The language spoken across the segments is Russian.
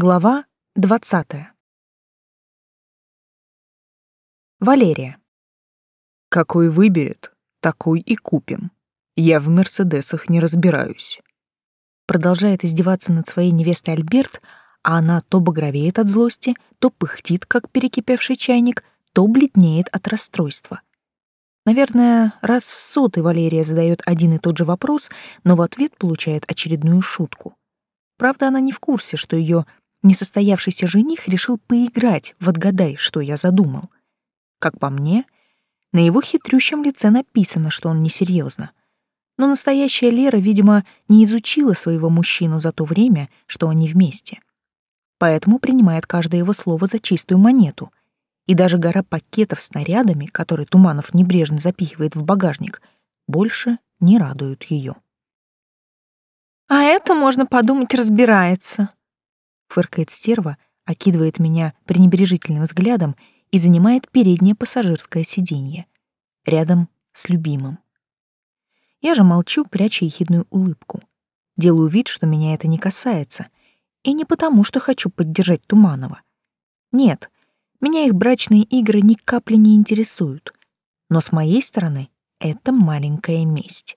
Глава 20. Валерия. Какой выберет, такой и купим. Я в Мерседесах не разбираюсь. Продолжает издеваться над своей невестой Альберт, а она то багровеет от злости, то пыхтит, как перекипевший чайник, то бледнеет от расстройства. Наверное, раз в сотый Валерия задает один и тот же вопрос, но в ответ получает очередную шутку. Правда, она не в курсе, что ее Несостоявшийся жених решил поиграть в «Отгадай, что я задумал». Как по мне, на его хитрющем лице написано, что он несерьезно. Но настоящая Лера, видимо, не изучила своего мужчину за то время, что они вместе. Поэтому принимает каждое его слово за чистую монету. И даже гора пакетов с снарядами, которые Туманов небрежно запихивает в багажник, больше не радуют ее. «А это, можно подумать, разбирается», фыркает стерва, окидывает меня пренебрежительным взглядом и занимает переднее пассажирское сиденье, рядом с любимым. Я же молчу, пряча ехидную улыбку. Делаю вид, что меня это не касается, и не потому, что хочу поддержать Туманова. Нет, меня их брачные игры ни капли не интересуют. Но с моей стороны это маленькая месть.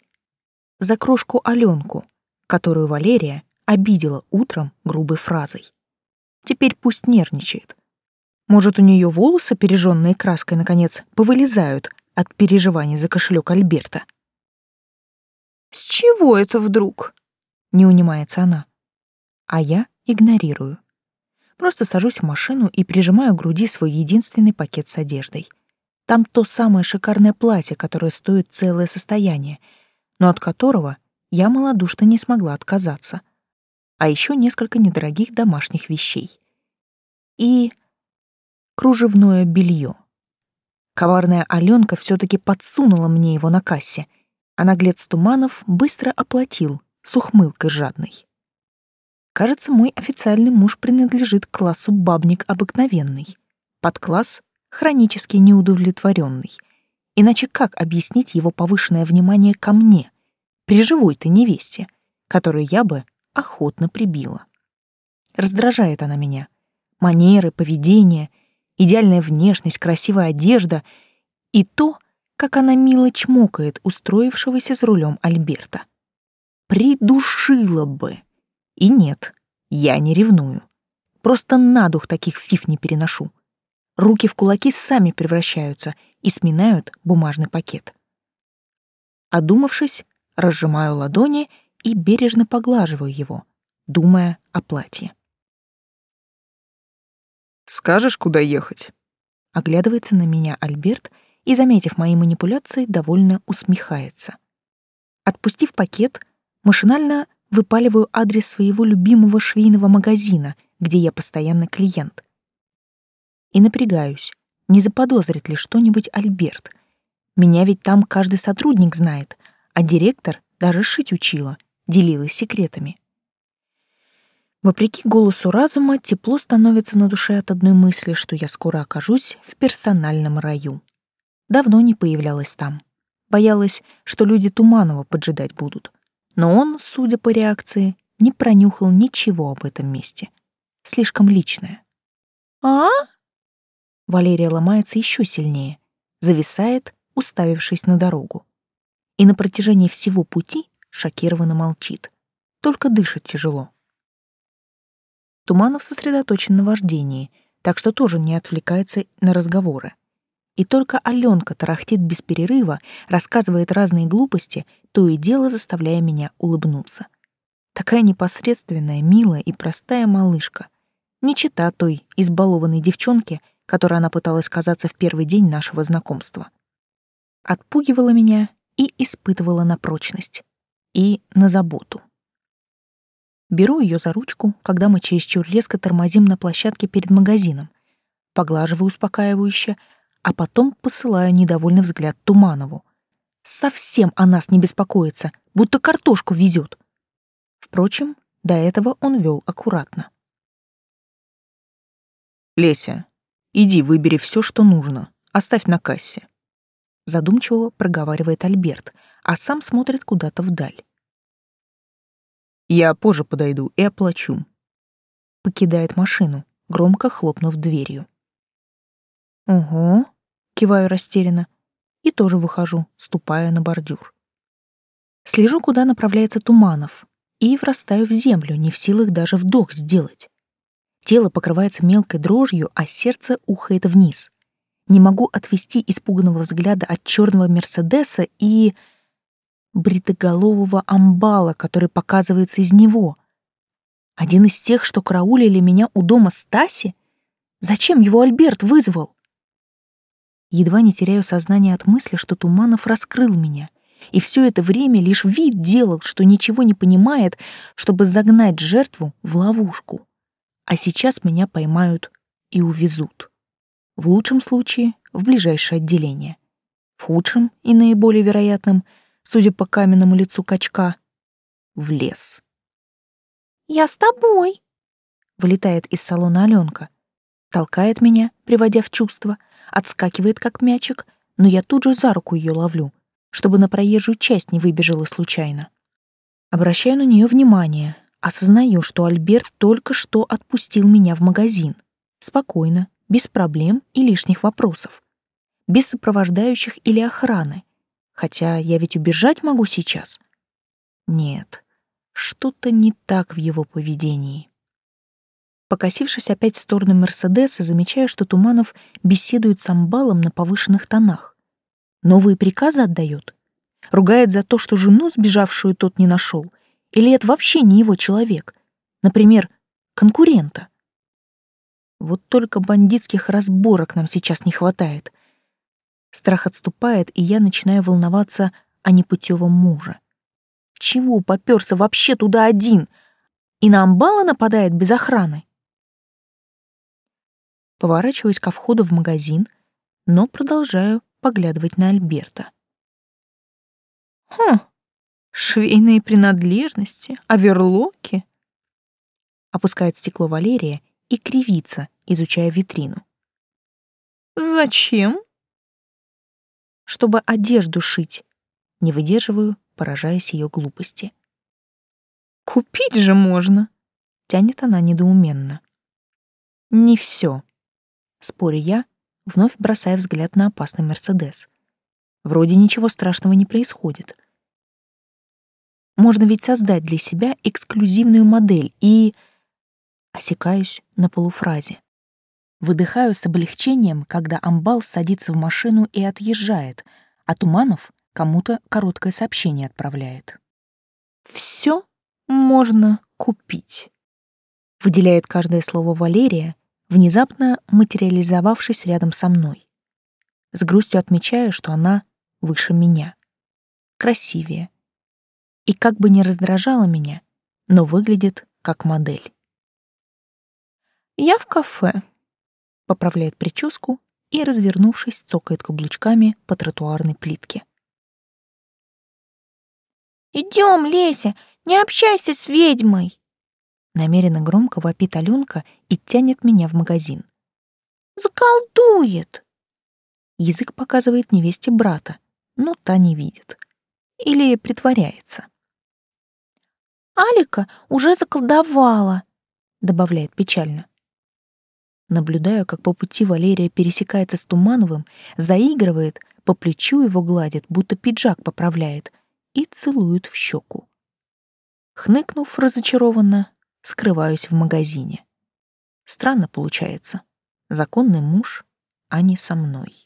За крошку Аленку, которую Валерия обидела утром грубой фразой. Теперь пусть нервничает. Может, у нее волосы, пережженные краской, наконец, повылезают от переживаний за кошелек Альберта. «С чего это вдруг?» — не унимается она. А я игнорирую. Просто сажусь в машину и прижимаю к груди свой единственный пакет с одеждой. Там то самое шикарное платье, которое стоит целое состояние, но от которого я малодушно не смогла отказаться — а еще несколько недорогих домашних вещей. И кружевное белье. Коварная Аленка все-таки подсунула мне его на кассе, а наглец Туманов быстро оплатил с ухмылкой жадной. Кажется, мой официальный муж принадлежит к классу бабник обыкновенный, подкласс хронически неудовлетворенный. Иначе как объяснить его повышенное внимание ко мне, при живой-то невесте, которую я бы охотно прибила. Раздражает она меня. Манеры, поведение, идеальная внешность, красивая одежда и то, как она мило чмокает устроившегося за рулем Альберта. Придушила бы. И нет, я не ревную. Просто на дух таких фиф не переношу. Руки в кулаки сами превращаются и сминают бумажный пакет. Одумавшись, разжимаю ладони и бережно поглаживаю его, думая о платье. «Скажешь, куда ехать?» Оглядывается на меня Альберт и, заметив мои манипуляции, довольно усмехается. Отпустив пакет, машинально выпаливаю адрес своего любимого швейного магазина, где я постоянно клиент. И напрягаюсь, не заподозрит ли что-нибудь Альберт. Меня ведь там каждый сотрудник знает, а директор даже шить учила — делилась секретами. Вопреки голосу разума, тепло становится на душе от одной мысли, что я скоро окажусь в персональном раю. Давно не появлялась там. Боялась, что люди Туманова поджидать будут. Но он, судя по реакции, не пронюхал ничего об этом месте. Слишком личное. «А?» Валерия ломается еще сильнее, зависает, уставившись на дорогу. И на протяжении всего пути шокированно молчит, только дышит тяжело. Туманов сосредоточен на вождении, так что тоже не отвлекается на разговоры. И только Аленка тарахтит без перерыва, рассказывает разные глупости, то и дело заставляя меня улыбнуться. Такая непосредственная, милая и простая малышка. Не чита той избалованной девчонки, которой она пыталась казаться в первый день нашего знакомства. Отпугивала меня и испытывала на прочность и на заботу. Беру ее за ручку, когда мы чересчур резко тормозим на площадке перед магазином, поглаживаю успокаивающе, а потом посылаю недовольный взгляд Туманову. Совсем о нас не беспокоится, будто картошку везет. Впрочем, до этого он вел аккуратно. «Леся, иди выбери все, что нужно, оставь на кассе», задумчиво проговаривает Альберт, а сам смотрит куда-то вдаль. «Я позже подойду и оплачу». покидает машину, громко хлопнув дверью. «Ого», — киваю растерянно, и тоже выхожу, ступая на бордюр. Слежу, куда направляется Туманов, и врастаю в землю, не в силах даже вдох сделать. Тело покрывается мелкой дрожью, а сердце ухает вниз. Не могу отвести испуганного взгляда от черного Мерседеса и бритоголового амбала, который показывается из него. Один из тех, что караулили меня у дома Стаси? Зачем его Альберт вызвал? Едва не теряю сознание от мысли, что Туманов раскрыл меня, и все это время лишь вид делал, что ничего не понимает, чтобы загнать жертву в ловушку. А сейчас меня поймают и увезут. В лучшем случае — в ближайшее отделение. В худшем и наиболее вероятном, судя по каменному лицу качка, в лес. «Я с тобой», — вылетает из салона Аленка, толкает меня, приводя в чувство — отскакивает как мячик, но я тут же за руку ее ловлю, чтобы на проезжую часть не выбежала случайно. Обращаю на нее внимание, осознаю, что Альберт только что отпустил меня в магазин. Спокойно, без проблем и лишних вопросов. Без сопровождающих или охраны. Хотя я ведь убежать могу сейчас. Нет, что-то не так в его поведении. Покосившись опять в сторону Мерседеса, замечаю, что Туманов беседует с амбалом на повышенных тонах. Новые приказы отдает. Ругает за то, что жену, сбежавшую, тот не нашел. Или это вообще не его человек. Например, конкурента. Вот только бандитских разборок нам сейчас не хватает. Страх отступает, и я начинаю волноваться о непутевом муже. Чего попёрся вообще туда один? И на амбала нападает без охраны? поворачиваюсь ко входу в магазин, но продолжаю поглядывать на Альберта. «Хм, швейные принадлежности, оверлоки?» Опускает стекло Валерия и кривится, изучая витрину. «Зачем?» «Чтобы одежду шить». Не выдерживаю, поражаясь ее глупости. «Купить же можно!» — тянет она недоуменно. «Не все спорю я, вновь бросая взгляд на опасный Мерседес. Вроде ничего страшного не происходит. Можно ведь создать для себя эксклюзивную модель и... Осекаюсь на полуфразе. Выдыхаю с облегчением, когда амбал садится в машину и отъезжает, а Туманов кому-то короткое сообщение отправляет. «Все можно купить», — выделяет каждое слово Валерия, внезапно материализовавшись рядом со мной. С грустью отмечаю, что она выше меня, красивее. И как бы не раздражала меня, но выглядит как модель. «Я в кафе», — поправляет прическу и, развернувшись, цокает каблучками по тротуарной плитке. «Идем, Леся, не общайся с ведьмой!» Намеренно громко вопит Аленка и тянет меня в магазин. «Заколдует!» Язык показывает невесте брата, но та не видит. Или притворяется. «Алика уже заколдовала», — добавляет печально. Наблюдаю, как по пути Валерия пересекается с Тумановым, заигрывает, по плечу его гладит, будто пиджак поправляет, и целует в щеку. Хныкнув разочарованно, скрываюсь в магазине. Странно получается. Законный муж, а не со мной.